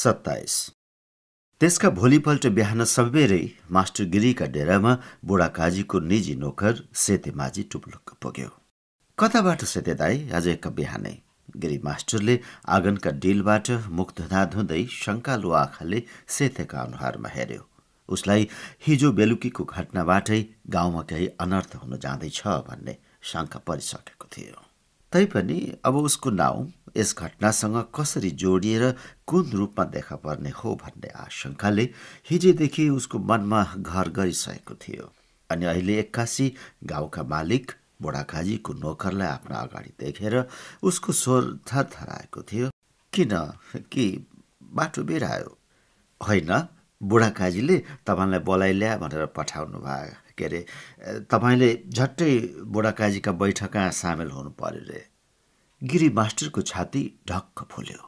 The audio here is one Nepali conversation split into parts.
सत्ताइस। त्यसका भोलिपल्ट बिहान सबेरै मास्टर गिरीका डेरामा बुढा काजीको निजी नोकर सेते माझी टुप्लुक्क पुग्यो। कताबाट सेते दाई? आज एक बिहानै गिरी मास्टरले आँगनका डिलबाट मुख धुँदा धुँदै शङ्कालु आँखाले सेतेका अनुहारमा हेऱ्यो। उसलाई हिजो बेलुकीको घटनाबाटै गाउँमा केही अनर्थ हुन जाँदैछ भन्ने शङ्का परिसकेको थियो। तैपनि अब उसको नाउँ यस घटनासँग कसरी जोडिएर कुन रूपमा देखा पर्ने हो भन्ने आशंकाले हिजोदेखि उसको मनमा घर गरिसकेको थियो। अनि अहिले एक्कासी गाउँका मालिक बुढाकाजीको नोकरलाई आफ्नो अगाडि देखेर उसको स्वर थरथराएको थियो किन? कि बाटो बिरायो? होइन बुढाकाजीले तपाईँलाई बोलाइ ल्या भनेर पठाउनु भयो के अरे तपाईँले झट्टै बुढाकाजीका बैठकमा सामेल हुनु पर्यो रे। गिरी मास्टरको छाती ढक्क फुल्यो।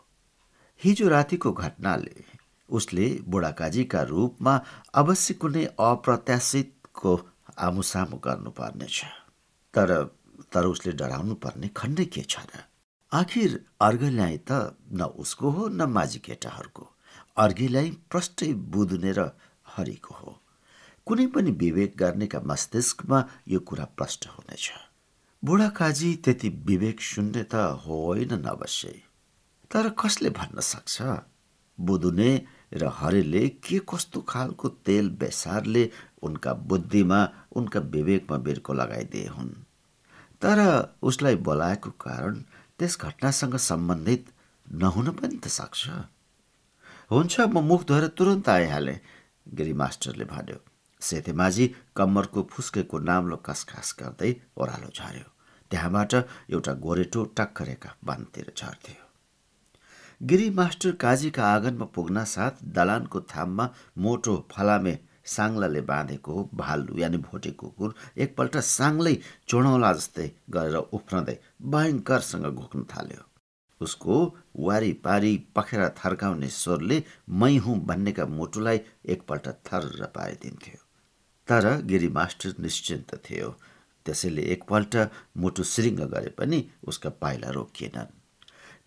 हिजो रातिको घटनाले उसले बुढाकाजीका रूपमा अवश्य कुनै अप्रत्याशितको आमुसामु गर्नुपर्नेछ। तर तर उसले डराउनु पर्ने खण्डै के छ र आखिर अर्घल्याई त न उसको हो न माझी केटाहरूको। अर्घीलाई प्रष्टै बुदुनेर हरिको हो। कुनै पनि विवेक गर्नेका मस्तिष्कमा यो कुरा प्रष्ट हुनेछ। बुढा काजी त्यति विवेक शून्य त होइन नवश्य तर कसले भन्न सक्छ? बुदुने र हरेले के कस्तो खालको तेल बेसारले उनका बुद्धिमा उनका विवेकमा बिर्को लगाइदिए हुन्? तर उसलाई बोलाएको कारण त्यस घटनासँग सम्बन्धित नहुन पनि त सक्छ। हुन्छ म मुख धोएर तुरन्त आइहालेँ गिरी मास्टरले भन्यो। सेतेमाझी कम्मरको फुस्केको नाम्लो कसखास गर्दै ओह्रालो झर्यो। त्यहाँबाट एउटा गोरेटो टक्करेका बानतिर झर्थ्यो। गिरी मास्टर काजीका आँगनमा पुग्न साथ दलानको थाममा मोटो फलामे साङ्लाले बाँधेको भालु यानि भोटे कुकुर एकपल्ट साङ्लै चोडौला जस्तै गरेर उफ्रँदै भयङ्करसँग घोक्न थाल्यो। उसको वारिपारी पखेरा थर्काउने स्वरले मै हुँ भन्नेका मुटुलाई एकपल्ट थर पारिदिन्थ्यो। तर गिरी मास्टर निश्चिन्त थियो। त्यसैले एकपल्ट मुटु सिरिङ्ग गरे पनि उसका पाइला रोकिएनन्।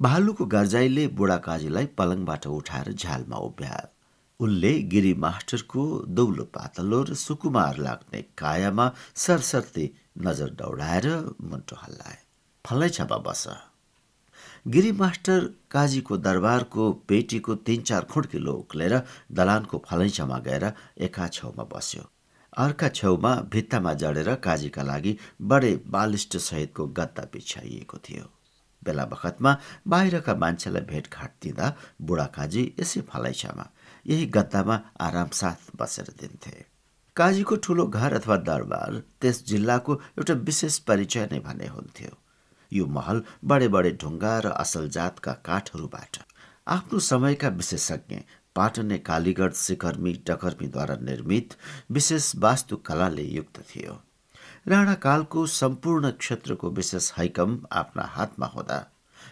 भालुको गर्जाइले बुढा काजीलाई पलङबाट उठाएर झ्यालमा उभ्यायो उनले गिरी मास्टरको दौलो पातलो र सुकुमार लाग्ने कायामा सरसर्ती नजर दौडाएर मुन्टो हल्लाए। फल्लै छापा बस गिरी मास्टर काजीको दरबारको पेटीको तिन चार खुड्किलो उक्लेर दलानको फलैछामा गएर एका छेउमा बस्यो। अर्का छेउमा भित्तामा जडेर काजीका लागि बडे बालिष्ट सहितको गद्दा बिछ्याइएको थियो। बेला बखतमा बाहिरका मान्छेलाई भेटघाट दिँदा बुढा काजी यसै फलैछामा यही गद्दामा आरामसाथ बसेर दिन्थे। काजीको ठुलो घर अथवा दरबार त्यस जिल्लाको एउटा विशेष परिचय नै भन्ने हुन्थ्यो। यो महल बडे बडे ढुङ्गा र असल जातका काठहरूबाट आफ्नो समयका विशेषज्ञ पाटने कालीगढ शिखर्मी डकर्मीद्वारा निर्मित विशेष वास्तुकलाले युक्त थियो। राणाकालको सम्पूर्ण क्षेत्रको विशेष हैकम आफ्ना हातमा हुँदा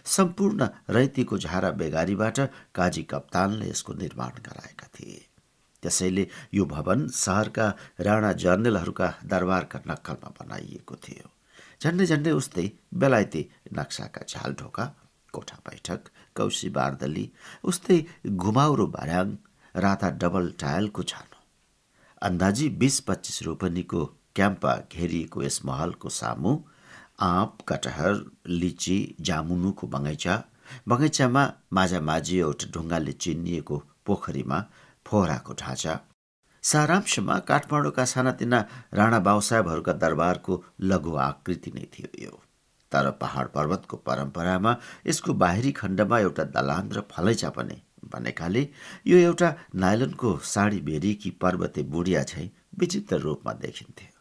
सम्पूर्ण रैतीको झारा बेगारीबाट काजी कप्तानले यसको निर्माण गराएका थिए। त्यसैले यो भवन सहरका राणा जर्नेलहरूका दरबारका नक्कलमा बनाइएको थियो। झन्डै झन्डै उस्तै बेलायती नक्साका झाल ढोका कोठा बैठक कौशी बारदली उस्तै घुमाउरो भार्याङ राता डबल टायलको छानो। अन्दाजी बिस पच्चिस रोपनीको क्याम्पा घेरिएको यस महलको सामु आँप कटहर लिची जामुनुको बगैँचा बगैँचामा माझामाझी एउटा ढुङ्गाले चिनिएको पोखरीमा फोहराको ढाँचा सारांशमा काठमाडौँका सानातिना राणा बाबुसाहेबहरूका दरबारको लघु आकृति नै थियो यो। तर पहाड पर्वतको परम्परामा यसको बाहिरी खण्डमा एउटा दलान र फलैचा पनि भनेकाले यो एउटा नाइलनको साडी बेरीकी पर्वते बुढिया झै विचित्र रूपमा देखिन्थ्यो।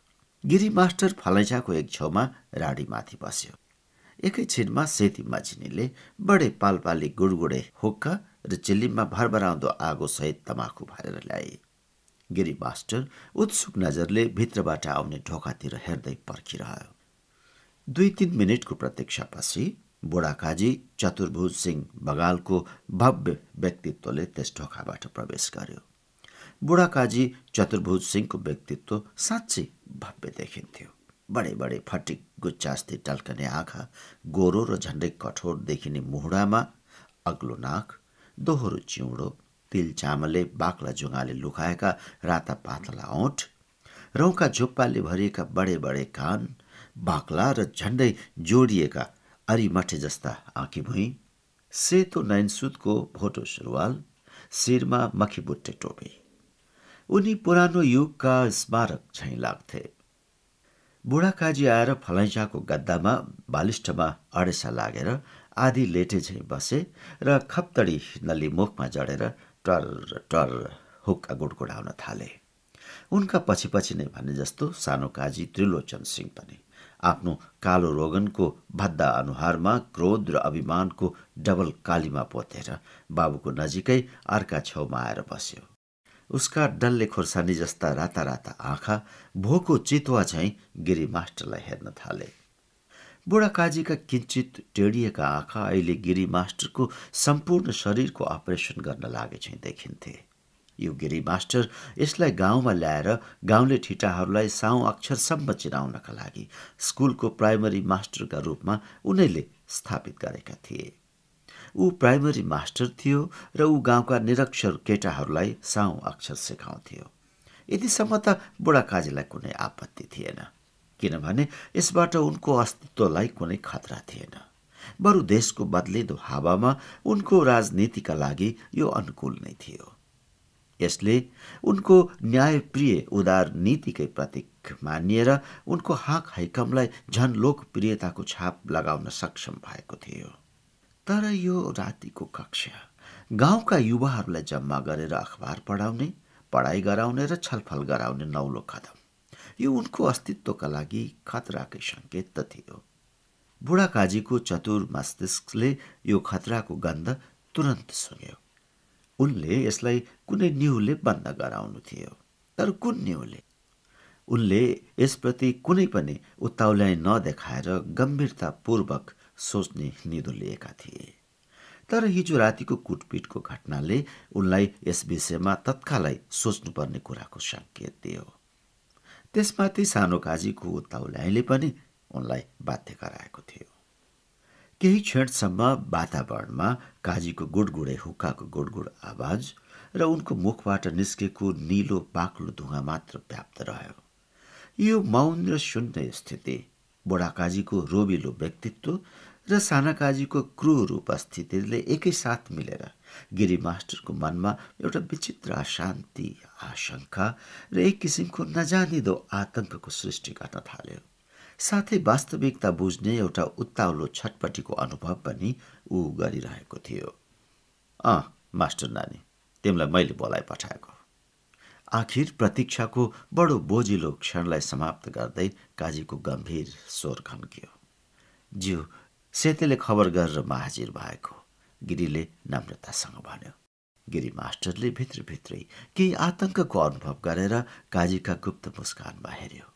गिरी मास्टर फलैचाको एक छेउमा राडीमाथि बस्यो। एकैछिनमा सेती माझिनीले बडे पालपाली गुडगुडे हुक्का र चिल्लीमा भरभराउँदो आगो सहित तमाखु भरेर ल्याए। गिरी मास्टर उत्सुक नजरले भित्रबाट आउने ढोकातिर हेर्दै पर्खिरह्यो। दुई तिन मिनटको प्रतीक्षापछि बुढाकाजी चतुर्भुज सिंह बगालको भव्य व्यक्तित्वले त्यस ढोकाबाट प्रवेश गर्यो। बुढाकाजी चतुर्भुज सिंहको व्यक्तित्व साँच्चै भव्य देखिन्थ्यो। बडे बडे फटिक गुच्चास्ती टल्कने आँखा गोरो र झन्डै कठोर देखिने मुहुडामा अग्लो नाक दोहोरो चिउडो तिल चामलले बाक्ला जुङ्गाले लुकाएका राता पातला औँठ रौँका झुप्पाले भरिएका बडे बडे कान बाक्ला र झन्डै जोडिएका अरिमठे जस्ता आँखी भुइँ सेतो नैनसुतको भोटो सुरुवाल शिरमा मखीबुट्टे टोपी। उनी पुरानो युगका स्मारक झैँ लाग्थे। बुढाकाजी आएर फलैचाको गद्दामा बालिष्ठमा अडेसा लागेर आधी लेटे झैँ बसे र खप्तडी नली मुखमा जडेर टर टर हुक्का गुडगुडाउन थाले। उनका पछि पछि नै भने जस्तो सानो काजी त्रिलोचन सिंह पनि आफ्नो कालो रोगनको भद्दा अनुहारमा क्रोध र अभिमानको डबल कालीमा पोतेर बाबुको नजिकै अर्का छेउमा आएर बस्यो। उसका डल्ले खोर्सानी जस्ता राता राता आँखा भोको चितुवा झैँ गिरी मास्टरलाई हेर्न थाले। बुढा काजीका किन्चित टेडिएका आँखा अहिले गिरी मास्टरको सम्पूर्ण शरीरको अपरेसन गर्न लागे चाहिँ देखिन्थे। यो गिरी मास्टर यसलाई गाउँमा ल्याएर गाउँले ठिटाहरूलाई साउ अक्षरसम्म चिनाउनका लागि स्कुलको प्राइमरी मास्टरका रूपमा उनैले स्थापित गरेका थिए। ऊ प्राइमरी मास्टर थियो र ऊ गाउँका निरक्षर केटाहरूलाई साउ अक्षर सिकाउँथ्यो। यतिसम्म त बुढाकाजीलाई कुनै आपत्ति थिएन किनभने यसबाट उनको अस्तित्वलाई कुनै खतरा थिएन। बरु देशको बदलिँदो हावामा उनको राजनीतिका लागि यो अनुकूल नै थियो। यसले उनको न्यायप्रिय उदार नीतिकै प्रतीक मानिएर उनको हाक हैकमलाई झन लोकप्रियताको छाप लगाउन सक्षम भएको थियो। तर यो रातिको कक्षा गाउँका युवाहरूलाई जम्मा गरेर अखबार पढाउने पढाइ गराउने र छलफल गराउने नौलो कदम। यो उनको अस्तित्वका लागि खतराकै सङ्केत त थियो। बुढा काजीको चतुर मस्तिष्कले यो खतराको गन्ध तुरन्त सुन्यो। उनले यसलाई कुनै न्युले बन्द गराउनु थियो। तर कुन न्युले? उनले यसप्रति कुनै पनि उत्ताउल्याइ नदेखाएर गम्भीरतापूर्वक सोच्ने निदो लिएका थिए। तर हिजो रातिको कुटपिटको घटनाले उनलाई यस विषयमा तत्कालै सोच्नुपर्ने कुराको सङ्केत दियो। त्यसमाथि सानो काजीको उत्ताउल्याइले पनि उनलाई बाध्य गराएको थियो। केही क्षणसम्म वातावरणमा काजीको गुडगुडे हुक्काको गुडगुड आवाज र उनको मुखबाट निस्केको निलो बाक्लो धुवा मात्र व्याप्त रह्यो। यो मौन र शून्य स्थिति बुढाकाजीको रोबिलो व्यक्तित्व र सानाकाजीको क्रूर उपस्थितिले एकैसाथ मिलेर गिरी मास्टरको मनमा एउटा विचित्र अशान्ति आशंका र एक किसिमको नजानिदो आतंकको सृष्टि गर्न थाल्यो। साथै वास्तविकता बुझ्ने एउटा उत्ताउलो छटपटीको अनुभव पनि ऊ गरिरहेको थियो। अँ मास्टर नानी तिमीलाई मैले बोलाइ पठाएको। आखिर प्रतीक्षाको बडो बोजिलो क्षणलाई समाप्त गर्दै काजीको गम्भीर स्वर खन्कियो ज्यू सेतेले खबर गरेर म हाजिर भएको। गिरीले नम्रतासँग भन्यो गिरी मास्टरले भित्रभित्रै केही आतंकको अनुभव गरेर काजीका गुप्त मुस्कानमा हेऱ्यो।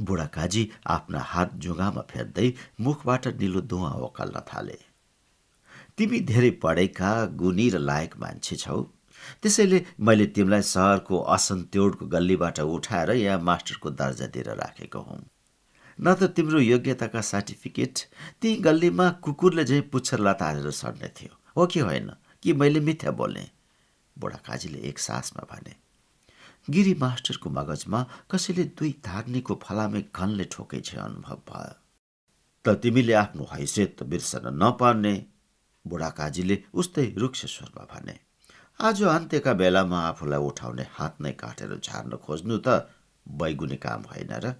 बुढा काजी आफ्ना हात जुगामा फेर्दै मुखबाट निलो धुवा ओकाल्न थाले। तिमी धेरै पढेका गुनी र लायक मान्छे छौ। त्यसैले मैले तिमीलाई सहरको असन्तोडको गल्लीबाट उठाएर यहाँ मास्टरको दर्जा दिएर राखेको हुँ। न त तिम्रो योग्यताका सर्टिफिकेट ती गल्लीमा कुकुरले झैँ पुच्छर लतारेर सर्ने थियो। हो कि होइन? कि मैले मिथ्या बोल्ने बुढा काजीले एक सासमा भने गिरी मास्टरको मगजमा कसैले दुई धाग्नेको फलामे घनले ठोकै छ अनुभव भयो। त तिमीले आफ्नो हैसियत बिर्सन नपर्ने बुढा काजीले उस्तै रुक्ष स्वरमा भने आज अन्त्यका बेलामा आफूलाई उठाउने हात नै काटेर झार्न खोज्नु त बैगुने काम होइन र।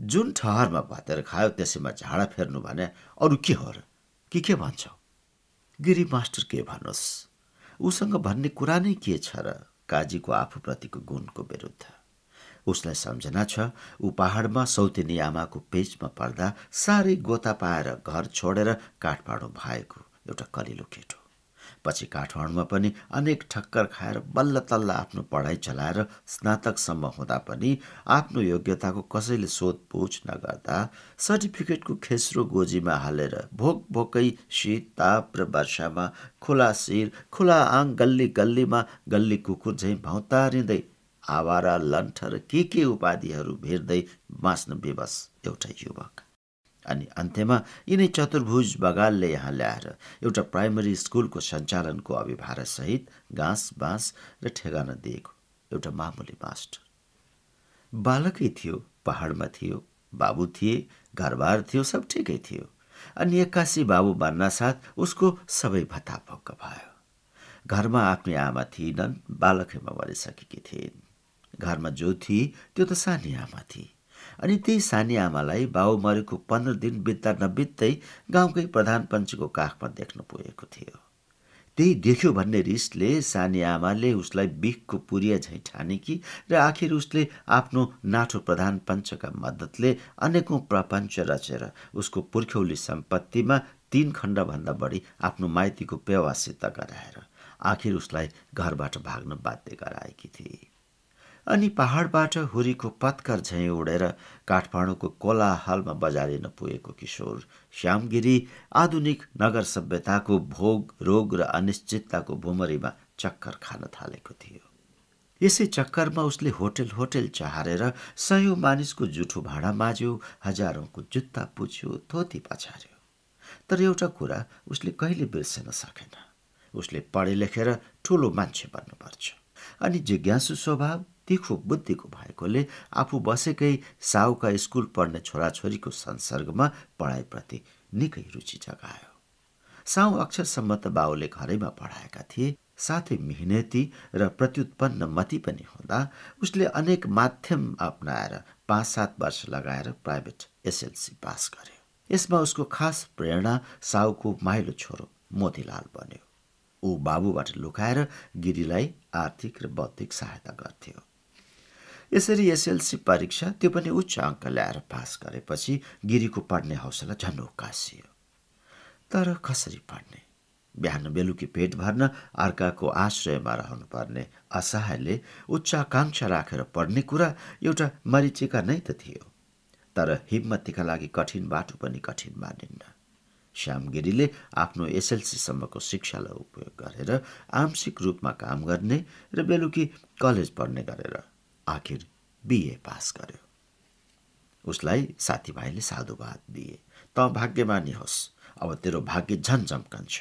जुन ठहरमा भातेर खायो त्यसैमा झाडा फेर्नु भने अरू के हो र? के के भन्छौ? गिरी मास्टर के भन्नुहोस् उसँग भन्ने कुरा नै के छ र? काजीको आफूप्रतिको गुणको विरुद्ध। उसलाई सम्झना छ ऊ पहाडमा सौतेनी आमाको पेजमा पर्दा साह्रै गोता पाएर घर छोडेर काठमाडौँ भएको एउटा कलिलो केटो पछि काठमाडौँमा पनि अनेक ठक्कर खाएर बल्ल तल्ल आफ्नो पढाइ चलाएर स्नातकसम्म हुँदा पनि आफ्नो योग्यताको कसैले सोधपुछ नगर्दा सर्टिफिकेटको खेस्रो गोजीमा हालेर भोक भोकै शीत ताप र वर्षामा खुला शिर खुला आङ गल्ली गल्लीमा गल्ली कुकुर झैँ भौतारिँदै आवारा लन्ठ र के के उपाधिहरू भिर्दै बाँच्न विवश एउटा युवक। अनि अन्त्यमा यिनै चतुर्भुज बगालले यहाँ ल्याएर एउटा प्राइमरी स्कुलको सञ्चालनको अभिभारसहित घाँस बाँस र ठेगाना दिएको एउटा मामुली मास्टर। बालकै थियो पहाडमा थियो बाबु थिए घरबार थियो सब ठिकै थियो। अनि एक्कासी बाबु साथ उसको सबै भत्ता भक्क भयो। घरमा आफ्नै आमा थिएनन् बालकैमा मरिसकेकी थिइन्। घरमा जो थिए त्यो त सानी आमा थिए। अनि त्यही सानी आमालाई बाउ मरेको पन्ध्र दिन बित्दा नबित्दै गाउँकै प्रधान पञ्चको काखमा देख्न पुगेको थियो। त्यही देख्यो भन्ने रिसले सानी आमाले उसलाई बिखको पुरिया झैँ ठानेकी र आखिर उसले आफ्नो नाठो प्रधान पञ्चका मद्दतले अनेकौँ प्रपञ्च रचेर उसको पुर्ख्यौली सम्पत्तिमा तीन खण्डभन्दा बढी आफ्नो माइतीको पेवासित गराएर आखिर उसलाई घरबाट भाग्न बाध्य गराएकी थिए अनि पहाडबाट हुरीको पत्कर झैँ उडेर काठमाडौँको कोलाहालमा बजारिन पुगेको किशोर श्यामगिरी आधुनिक नगर सभ्यताको भोग रोग र अनिश्चितताको भुमरीमा चक्कर खान थालेको थियो। यसै चक्करमा उसले होटेल होटेल चाहारेर सयौँ मानिसको जुठो भाँडा माझ्यो हजारौँको जुत्ता पुछ्यो थोती पछार्यो। तर एउटा कुरा उसले कहिले बिर्सन सकेन। उसले पढे लेखेर ठुलो मान्छे बन्नुपर्छ। अनि जिज्ञासु स्वभाव तिखो बुद्धिको भएकोले आफू बसेकै साउका स्कुल पढ्ने छोराछोरीको संसर्गमा पढाइप्रति निकै रुचि जगायो। साउ अक्षरसम्म त बाउले घरैमा पढाएका थिए साथै मिहिनेती र प्रत्युत्पन्न मती पनि हुँदा उसले अनेक माध्यम अप्नाएर पाँच सात वर्ष लगाएर प्राइभेट एसएलसी पास गर्यो। यसमा उसको खास प्रेरणा साउको माइलो छोरो मोतीलाल बन्यो। ऊ बाबुबाट लुकाएर गिरीलाई आर्थिक र बौद्धिक सहायता गर्थ्यो। यसरी एसएलसी परीक्षा त्यो पनि उच्च अङ्क ल्याएर पास गरेपछि गिरीको पढ्ने हौसला झन् उकासियो तर कसरी पढ्ने? बिहान बेलुकी पेट भर्न अर्काको आश्रयमा रहनुपर्ने असहायले उच्च आकाङ्क्षा राखेर पढ्ने कुरा एउटा मरिचिका नै त थियो। तर हिम्मतीका लागि कठिन बाटो पनि कठिन मानिन्न। श्यामगिरीले आफ्नो एसएलसीसम्मको शिक्षालाई उपयोग गरेर आंशिक रूपमा काम गर्ने र बेलुकी कलेज पढ्ने गरेर आखिर बिए पास गर्यो। उसलाई साथीभाइले साधुवाद दिए। त भाग्यमानी होस्। अब तेरो भाग्य झन् चम्कन्छ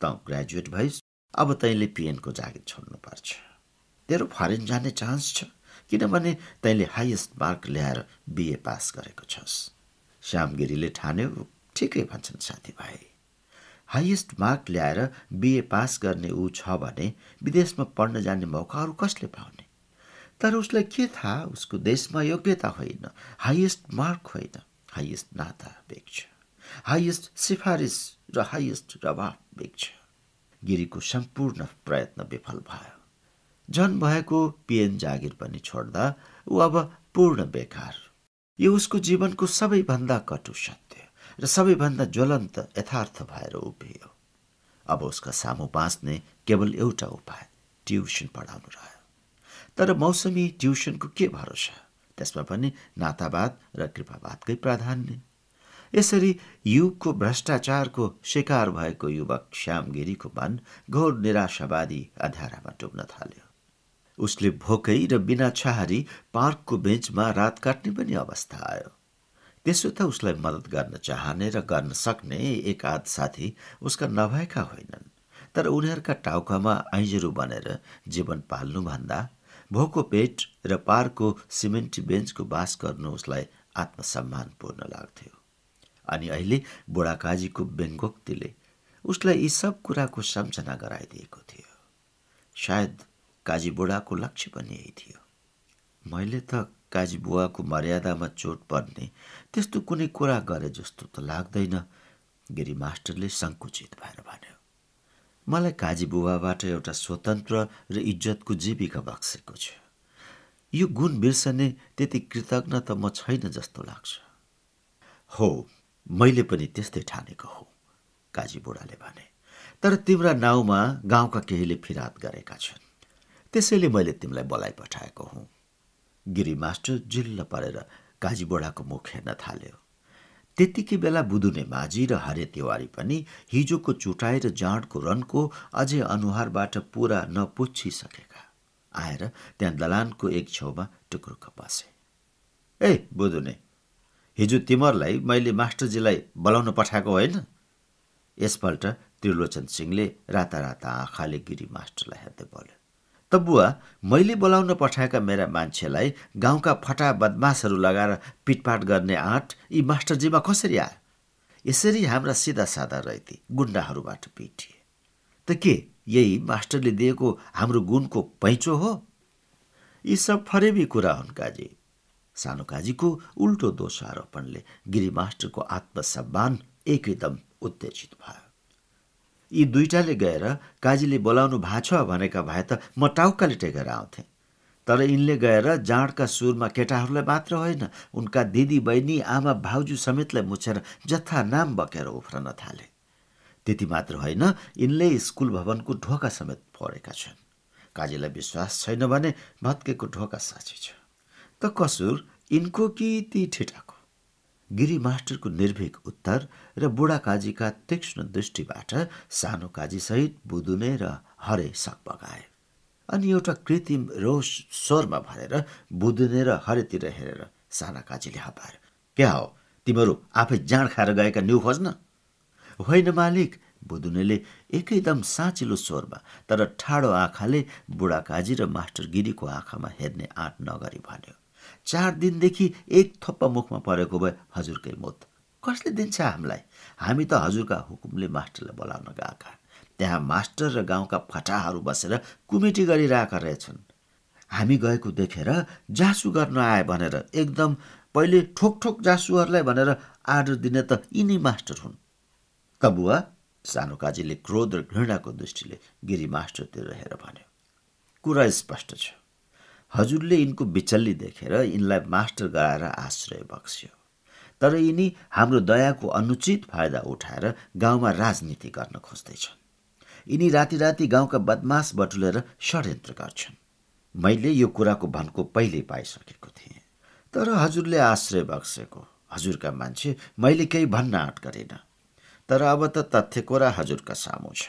त ग्रेजुएट भइस्। अब तैँले पिएनको जागिर छोड्नुपर्छ। तेरो फरेन जाने चान्स छ। किनभने तैँले हाइएस्ट मार्क ल्याएर बिए पास गरेको छस्। श्यामगिरीले ठान्यो। ठिकै भन्छन् साथीभाइ। हाइएस्ट मार्क ल्याएर बिए पास गर्ने ऊ छ भने विदेशमा पढ्न जाने मौका अरू कसले पाउने? तर उसलाई के थाहा उसको देशमा योग्यता होइन हाइएस्ट मार्क होइन हाइएस्ट नाता बेग्छ हाइएस्ट सिफारिस र हाइएस्ट रवाब बेग्छ गिरीको सम्पूर्ण प्रयत्न विफल भयो झन भएको पिएन जागिर पनि छोड्दा ऊ अब पूर्ण बेकार यो उसको जीवनको सबैभन्दा कटु सत्य र सबैभन्दा ज्वलन्त यथार्थ भएर उभियो अब उसका सामु बाँच्ने केवल एउटा उपाय ट्युसन पढाउनु रह्यो तर मौसमी ट्युसनको के भरोसा? त्यसमा पनि नातावाद र कृपावादकै प्राधान्य। यसरी युगको भ्रष्टाचारको शिकार भएको युवक श्यामगिरीको मन घोर निराशावादी अध्यारामा डुब्न थाल्यो। उसले भोकै र बिना छहारी पार्कको बेन्चमा रात काट्ने पनि अवस्था आयो। त्यसो त उसलाई मद्दत गर्न चाहने र गर्न सक्ने एक आध साथी उसका नभएका होइनन्। तर उनीहरूका टाउकामा आइजरो बनेर जीवन पाल्नुभन्दा भोको पेट र पारको सिमेन्टी बेन्चको बास गर्नु उसलाई आत्मसम्मानपूर्ण लाग्थ्यो। अनि अहिले बुढाकाजीको व्यङ्गोक्तिले उसलाई यी सब कुराको सम्झना गराइदिएको थियो। सायद काजी बुढाको लक्ष्य पनि यही थियो। मैले त काजी बुवाको मर्यादामा चोट पर्ने त्यस्तो कुनै कुरा गरे जस्तो त लाग्दैन गिरी मास्टरले सङ्कुचित भएर भन्यो। मलाई काजी बुबाबाट एउटा स्वतन्त्र र इज्जतको जीविका बक्सेको छ। यो गुण बिर्सने त्यति कृतज्ञ त म छैन जस्तो लाग्छ। हो मैले पनि त्यस्तै ठानेको हो काजी बुढाले भने। तर तिम्रा नाउँमा गाउँका केहीले फिरात गरेका छन्। त्यसैले मैले तिमीलाई बोलाइ पठाएको हुँ। गिरी मास्टर जिल्ल परेर काजी बुढाको मुख हेर्न थाल्यो। त्यत्तिकै बेला बुदुने माझी र हरे तिवारी पनि हिजोको चुटाइ र जाँडको रनको अझै अनुहारबाट पुरा नपुच्छिसकेका। आएर त्यहाँ दलानको एक छेउमा टुक्रुक्क बसे ए बुदुने हिजो तिमीहरूलाई मैले मास्टरजीलाई बोलाउन पठाएको होइन? यसपल्ट त्रिलोचन सिंहले राता राता आँखाले गिरी मास्टरलाई हेर्दै बोल्यो। त बुवा मैले बोलाउन पठाएका मेरा मान्छेलाई गाउँका फटा बदमासहरू लगाएर पिटपाट गर्ने आँट यी मास्टरजीमा कसरी आयो? यसरी हाम्रा सिधा सादा रैती गुन्डाहरूबाट पिटिए। त के यही मास्टरले दिएको हाम्रो गुणको पैँचो हो? यी सब फरेबी कुरा हुन् काजी। सानो काजीको उल्टो दोष आरोपणले गिरी मास्टरको आत्मसम्मान एकदम उत्तेजित भयो। यी दुइटाले गएर काजीले बोलाउनु भएको छ भनेका भए त म टाउकाले टेकेर आउँथेँ। तर यिनले गएर जाँडका सुरमा केटाहरूलाई मात्र होइन उनका दिदी बहिनी आमा भाउजू समेतलाई मुछेर जथा नाम बकेर उफ्रन थाले। त्यति मात्र होइन यिनले स्कुल भवनको ढोका समेत फोडेका छन्। काजीलाई विश्वास छैन भने भत्केको ढोका साँची छ। त कसुर यिनको कि ती ठिटाको गिरी मास्टरको निर्भीक उत्तर र बुढा काजीका तीक्ष्ण दृष्टिबाट सानो काजीसहित बुदुने र हरे सक बगाए अनि एउटा कृत्रिम रोष स्वरमा भरेर बुदुने र हरेतिर हेरेर साना काजीले हपाएर क्या हो तिमीहरू आफै जाँड खाएर गएका न्यु खोज्न होइन मालिक बुदुनेले एकैदम साँचिलो स्वरमा तर ठाडो आँखाले बुढा काजी र मास्टर गिरीको आँखामा हेर्ने आँट नगरी भन्यो। चार दिनदेखि एक थप्पा मुखमा परेको भए हजुरकै मत। कसले दिन्छ हामीलाई? हामी त हजुरका हुकुमले मास्टरलाई बोलाउन गएका त्यहाँ मास्टर र गाउँका फटाहरू बसेर कुमेटी गरिरहेका रहेछन्। हामी गएको देखेर जासु गर्न आए भनेर एकदम पहिले ठोक ठोक जासुहरूलाई भनेर आर्डर दिने त यिनी मास्टर हुन्। त बुवा सानो काजीले क्रोध र घृणाको दृष्टिले गिरी मास्टरतिर हेर भन्यो। कुरा स्पष्ट छ। हजुरले यिनको बिचल्ली देखेर यिनलाई मास्टर गराएर आश्रय बक्स्यो। तर यिनी हाम्रो दयाको अनुचित फाइदा उठाएर गाउँमा राजनीति गर्न खोज्दैछन्। यिनी राति राति गाउँका बदमास बटुलेर षड्यन्त्र गर्छन्। मैले यो कुराको भनको पहिल्यै पाइसकेको थिएँ। तर हजुरले आश्रय बक्सेको हजुरका मान्छे मैले केही भन्न आँट गरेन। तर अब त तथ्य कुरा हजुरका सामु छ।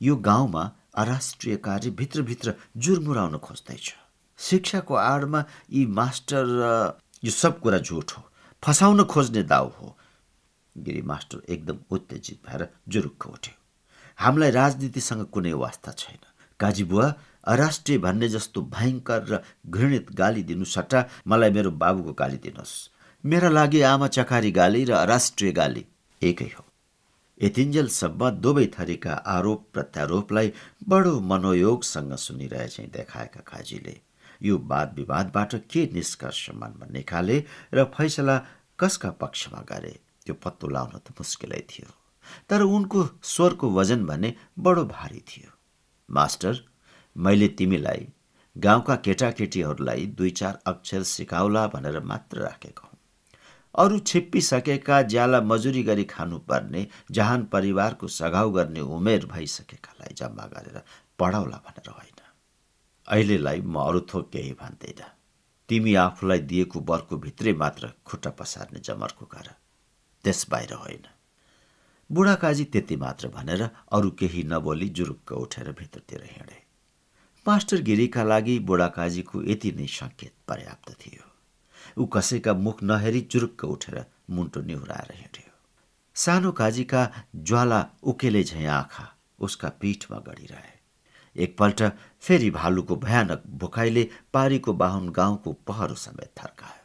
यो गाउँमा अराष्ट्रिय कार्य भित्रभित्र जुरमुराउन खोज्दैछ। शिक्षाको आडमा यी मास्टर यो सब कुरा झुट हो। फसाउन खोज्ने दाउ हो। गिरी मास्टर एकदम उत्तेजित भएर जुरुक्क उठ्यो। हामीलाई राजनीतिसँग कुनै वास्ता छैन। काजी बुवा अराष्ट्रिय भन्ने जस्तो भयङ्कर र घृणित गाली दिनु सट्टा मलाई मेरो बाबुको गाली दिनुहोस् मेरा लागि आमा चकारी गाली र अराष्ट्रिय गाली एकै हो यतिन्जेलसम्म दुवै थरीका आरोप प्रत्यारोपलाई बडो मनोयोगसँग सुनिरहे चाहिँ देखाएका काजीले। यो वाद विवादबाट के निष्कर्षमा निकाले र फैसला कसका पक्षमा गरे? त्यो पत्तो लाउन त मुस्किलै थियो। तर उनको स्वरको वजन भने बडो भारी थियो। मास्टर मैले तिमीलाई गाउँका केटाकेटीहरूलाई दुई चार अक्षर सिकाउला भनेर मात्र राखेको हुँ। अरू छिप्पिसकेका ज्याला मजुरी गरी खानुपर्ने जहान परिवारको सघाउ गर्ने उमेर भइसकेकालाई जम्मा गरेर पढाउला भनेर होइन अहिलेलाई म अरू थोक केही भन्दैन। तिमी आफूलाई दिएको बरको भित्रै मात्र खुट्टा पसार्ने जमर्को गर त्यस बाहिर होइन। बुढाकाजी त्यति मात्र भनेर अरू केही नबोली जुरुक्क उठेर भित्रतिर हिँडे। मास्टर गिरीका लागि बुढाकाजीको यति नै सङ्केत पर्याप्त थियो। ऊ कसैका मुख नहेरी जुरुक्क उठेर मुन्टो निहुराएर हिँड्यो। सानो काजीका ज्वाला उकेले झैँ आँखा उसका पीठमा गढिरहे। एकपल्ट फेरि भालुको भयानक भोकाइले पारीको बाहुन गाउँको पहरो समेत थर्कायो।